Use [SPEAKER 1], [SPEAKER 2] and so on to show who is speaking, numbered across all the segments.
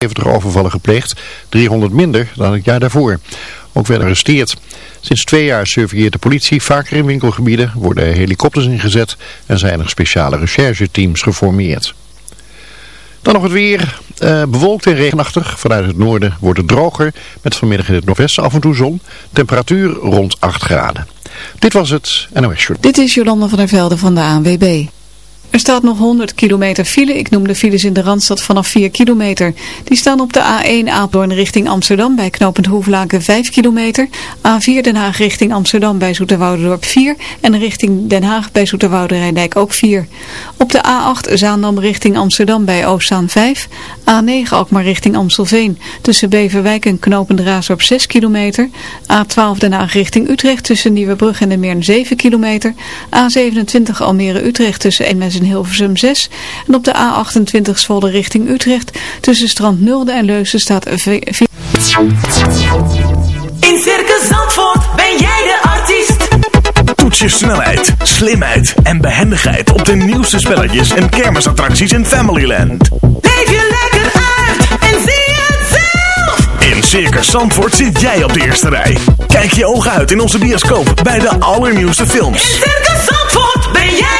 [SPEAKER 1] 70 overvallen gepleegd, 300 minder dan het jaar daarvoor. Ook werden arresteerd. Sinds twee jaar surveilleert de politie vaker in winkelgebieden, worden helikopters ingezet en zijn er speciale rechercheteams geformeerd. Dan nog het weer. Uh, bewolkt en regenachtig. Vanuit het noorden wordt het droger. Met vanmiddag in het noordwesten af en toe zon. Temperatuur rond 8 graden. Dit was het NOS Short.
[SPEAKER 2] Dit is Jolanda van der Velde van de ANWB. Er staat nog 100 kilometer file. Ik noem de files in de Randstad vanaf 4 kilometer. Die staan op de A1 Apeldoorn richting Amsterdam bij knooppunt Hoeflaken 5 kilometer. A4 Den Haag richting Amsterdam bij Zoeterwouderdorp 4. En richting Den Haag bij Zoeterwoude Rijndijk ook 4. Op de A8 Zaandam richting Amsterdam bij Oostzaan 5. A9 Alkmaar richting Amstelveen. Tussen Beverwijk en knooppunt Raasdorp 6 kilometer. A12 Den Haag richting Utrecht tussen Nieuwebrug en de Meern 7 kilometer. A27 Almere Utrecht tussen Enmes in Hilversum 6. En op de A28 Zwolle richting Utrecht tussen Strand Nulde en Leusden staat...
[SPEAKER 3] In Circus Zandvoort ben jij de artiest.
[SPEAKER 4] Toets je snelheid, slimheid en behendigheid op de nieuwste spelletjes en kermisattracties in Familyland.
[SPEAKER 3] Leef je lekker uit en zie het zelf.
[SPEAKER 4] In Circus Zandvoort zit jij op de eerste rij. Kijk je ogen uit in onze bioscoop bij de allernieuwste films.
[SPEAKER 3] In Circus Zandvoort ben jij de artiest.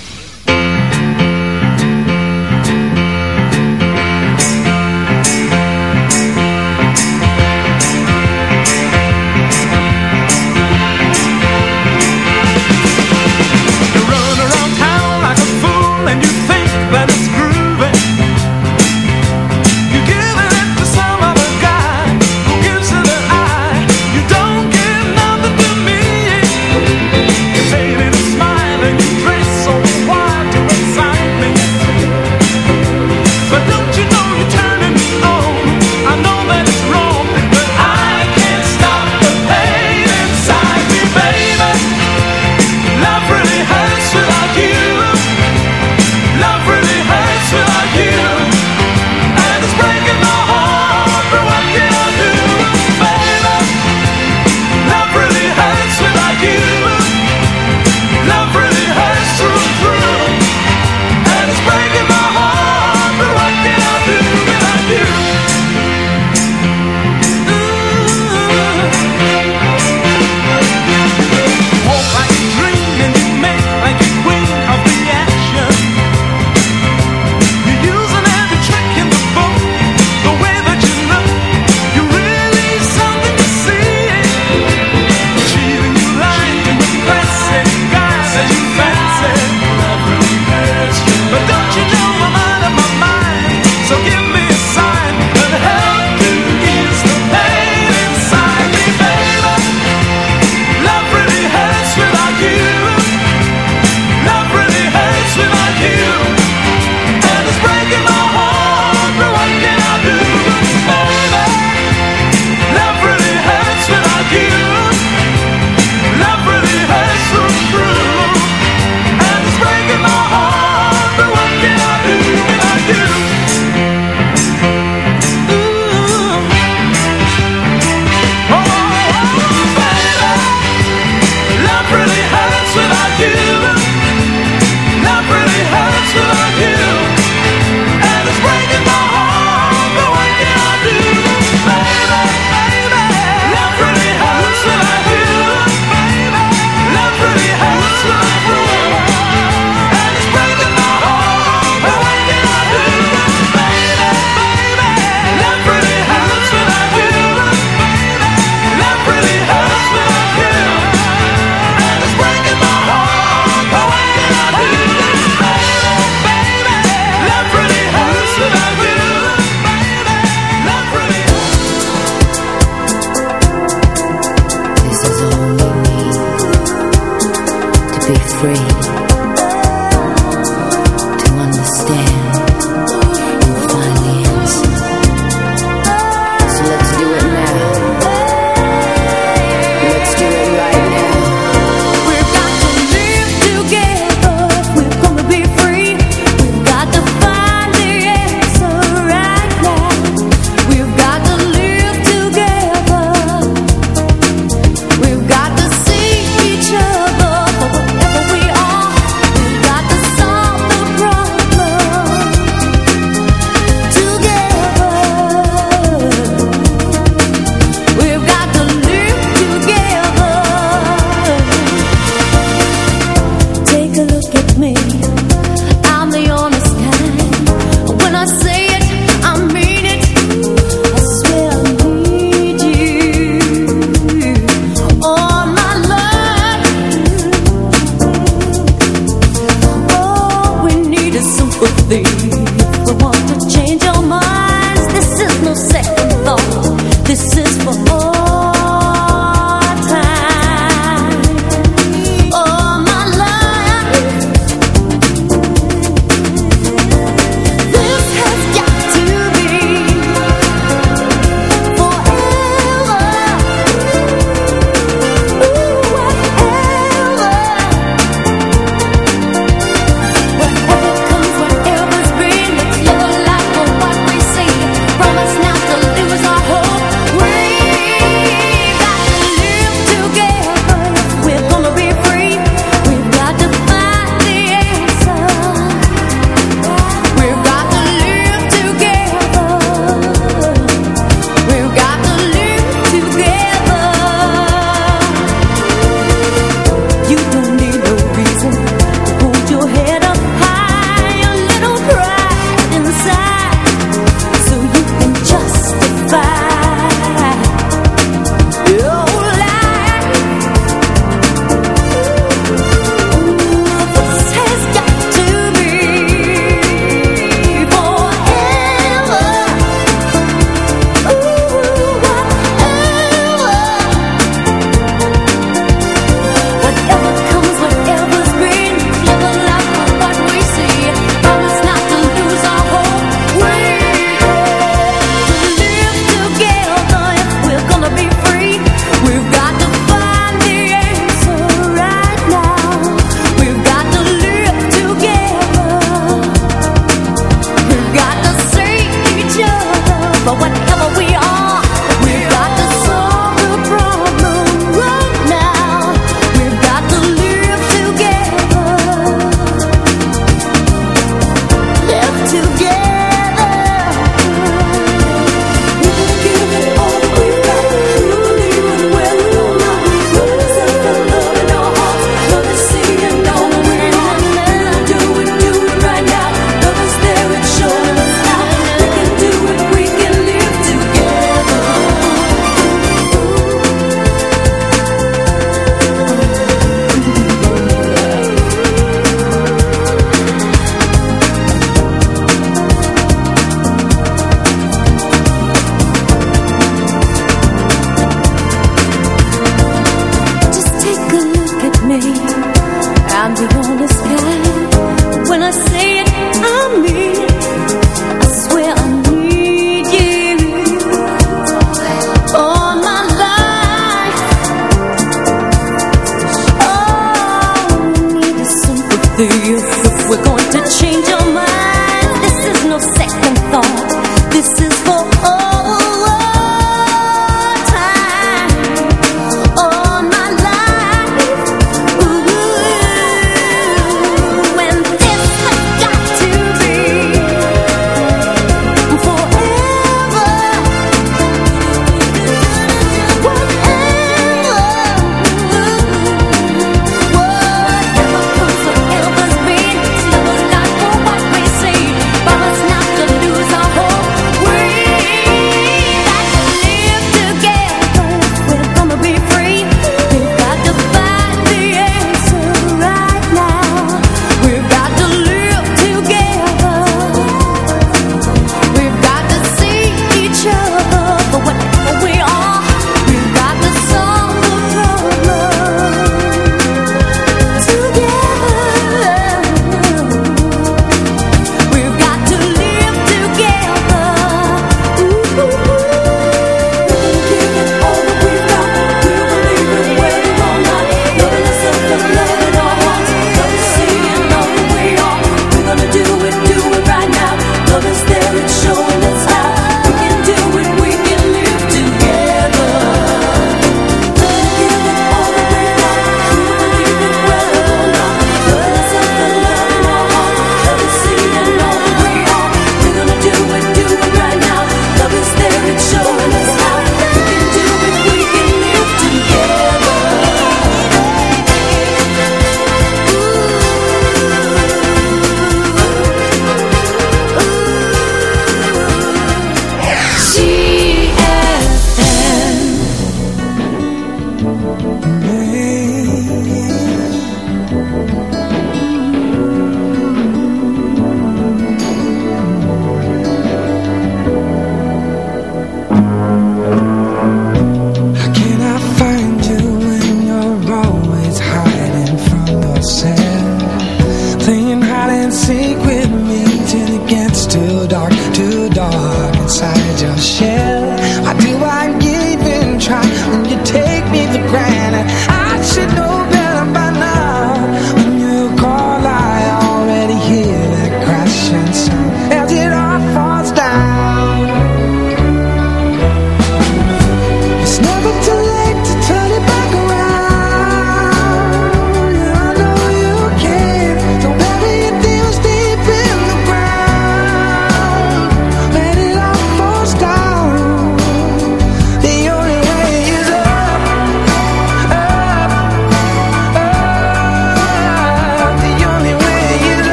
[SPEAKER 5] free.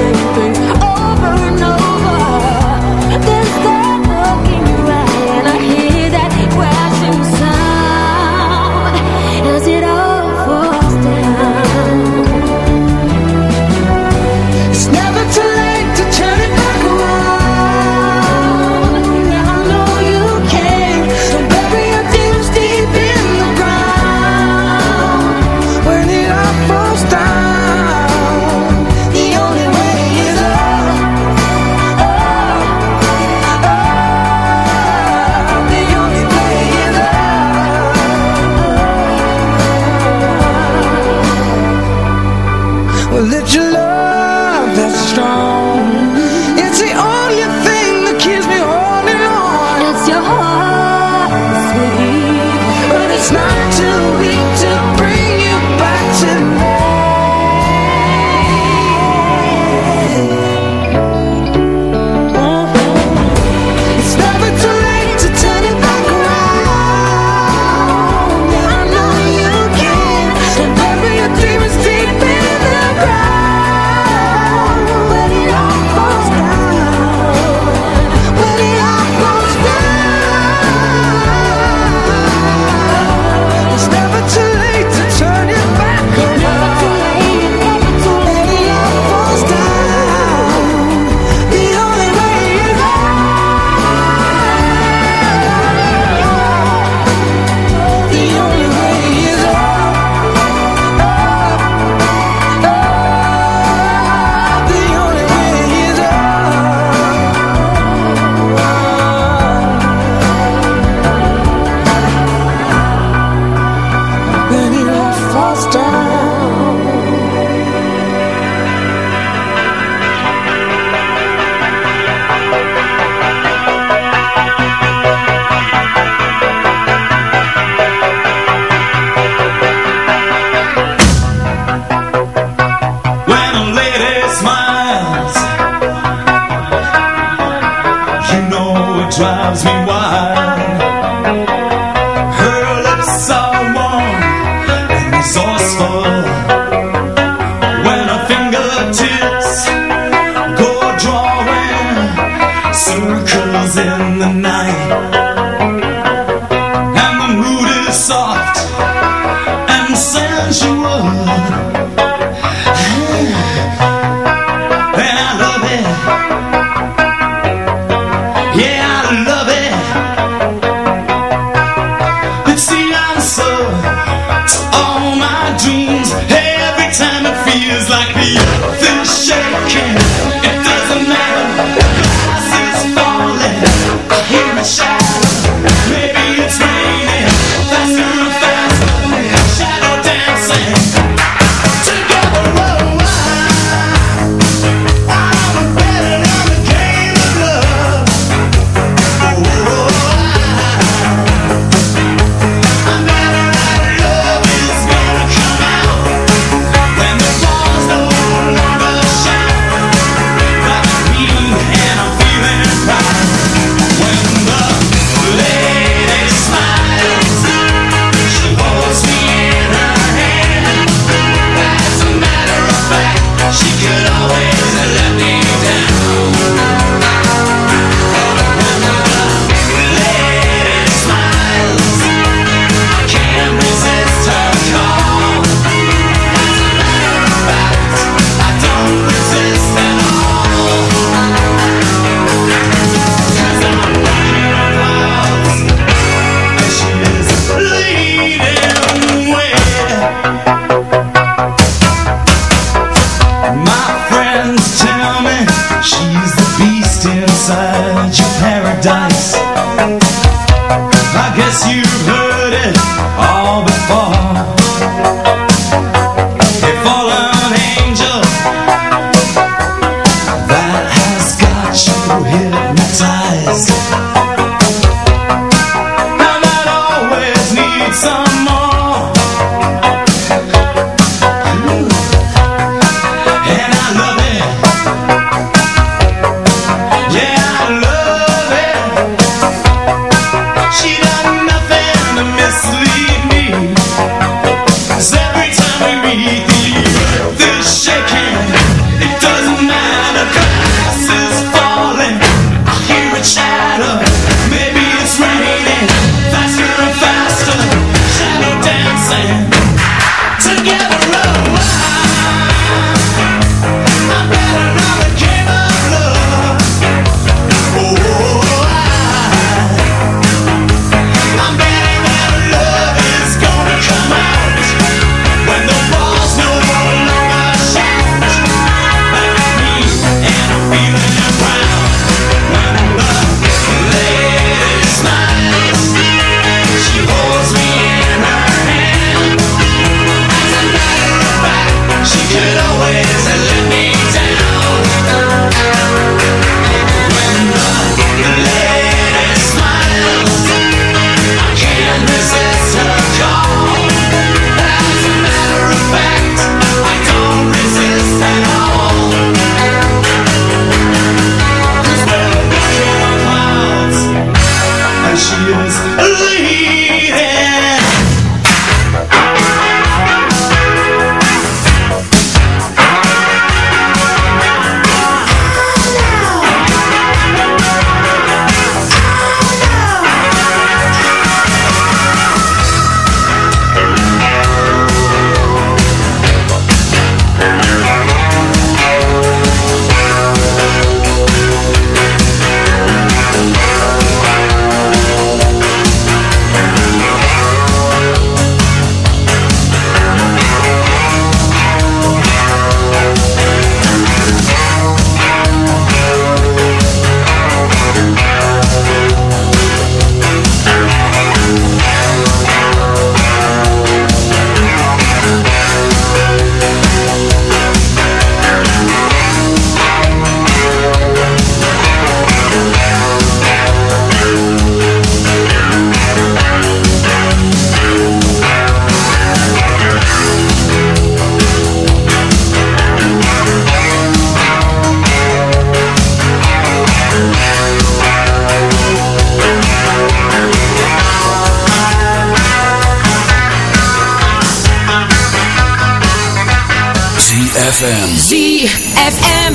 [SPEAKER 5] anything.
[SPEAKER 6] ZFM.
[SPEAKER 7] ZFM.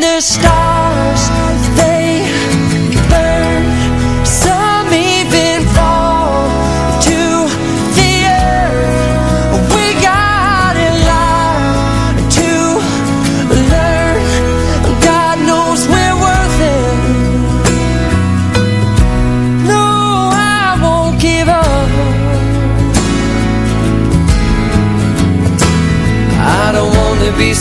[SPEAKER 8] the stars, they burn.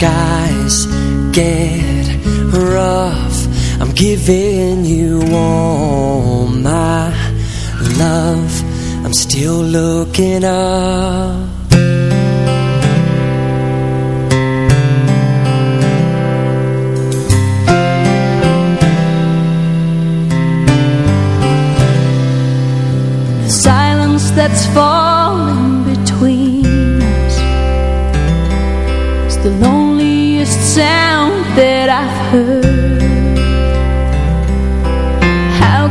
[SPEAKER 8] Skies get rough, I'm giving you all my love. I'm still looking up.
[SPEAKER 9] silence that's falling How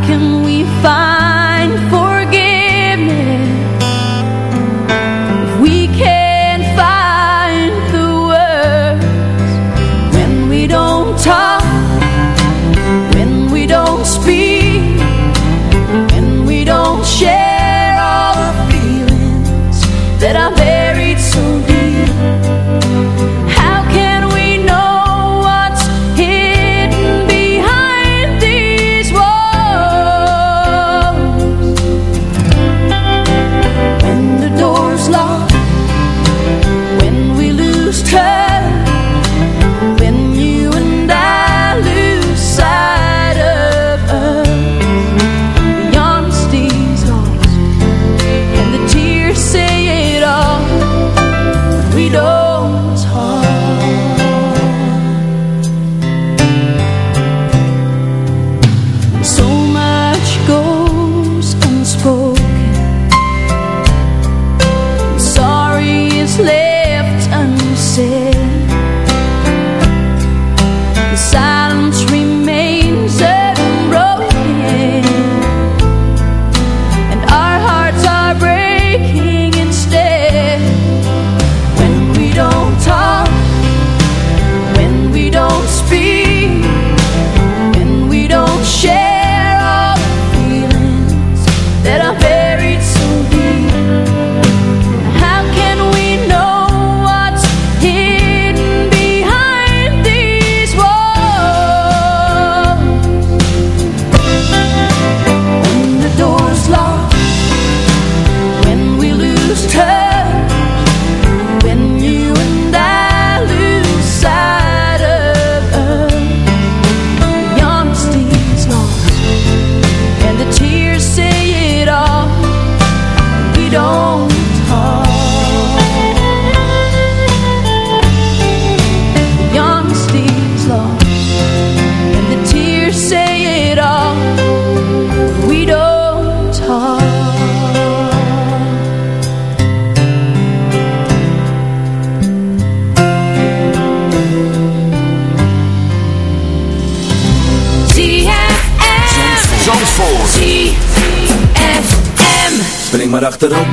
[SPEAKER 9] can we find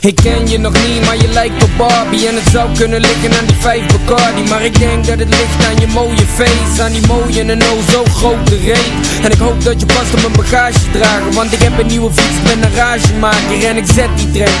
[SPEAKER 10] ik ken je nog niet, maar je lijkt op Barbie. En het zou kunnen liggen aan die vijf Bacardi. Maar ik denk dat het ligt aan je mooie face Aan die mooie en oh zo grote reet. En ik hoop dat je past op mijn bagage dragen Want ik heb een nieuwe fiets, ben een ragemaker En ik zet die trein,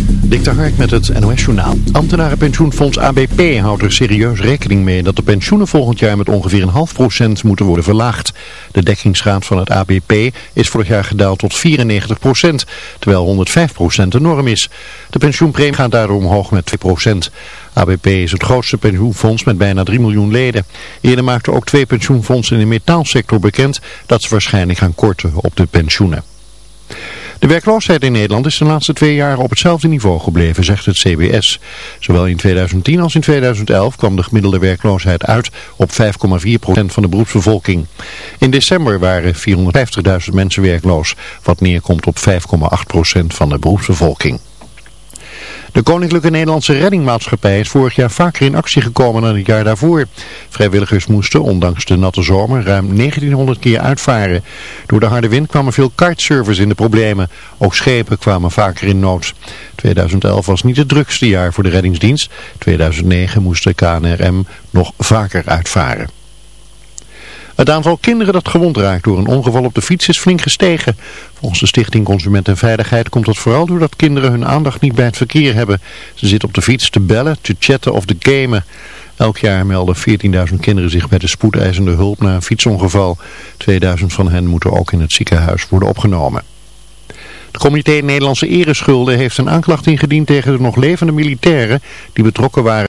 [SPEAKER 1] Dik Hark met het NOS-journaal. Ambtenarenpensioenfonds ABP houdt er serieus rekening mee dat de pensioenen volgend jaar met ongeveer een half procent moeten worden verlaagd. De dekkingsgraad van het ABP is vorig jaar gedaald tot 94 procent, terwijl 105 procent de norm is. De pensioenpremie gaat daardoor omhoog met 2 procent. ABP is het grootste pensioenfonds met bijna 3 miljoen leden. Eerder maakten ook twee pensioenfondsen in de metaalsector bekend dat ze waarschijnlijk gaan korten op de pensioenen. De werkloosheid in Nederland is de laatste twee jaar op hetzelfde niveau gebleven, zegt het CBS. Zowel in 2010 als in 2011 kwam de gemiddelde werkloosheid uit op 5,4% van de beroepsbevolking. In december waren 450.000 mensen werkloos, wat neerkomt op 5,8% van de beroepsbevolking. De Koninklijke Nederlandse Reddingmaatschappij is vorig jaar vaker in actie gekomen dan het jaar daarvoor. Vrijwilligers moesten, ondanks de natte zomer, ruim 1900 keer uitvaren. Door de harde wind kwamen veel kartservice in de problemen. Ook schepen kwamen vaker in nood. 2011 was niet het drukste jaar voor de reddingsdienst. 2009 moest de KNRM nog vaker uitvaren. Het aantal kinderen dat gewond raakt door een ongeval op de fiets is flink gestegen. Volgens de Stichting Consument en Veiligheid komt dat vooral doordat kinderen hun aandacht niet bij het verkeer hebben. Ze zitten op de fiets te bellen, te chatten of te gamen. Elk jaar melden 14.000 kinderen zich bij de spoedeisende hulp na een fietsongeval. 2000 van hen moeten ook in het ziekenhuis worden opgenomen. Het comité Nederlandse Ereschulden heeft een aanklacht ingediend tegen de nog levende militairen die betrokken waren.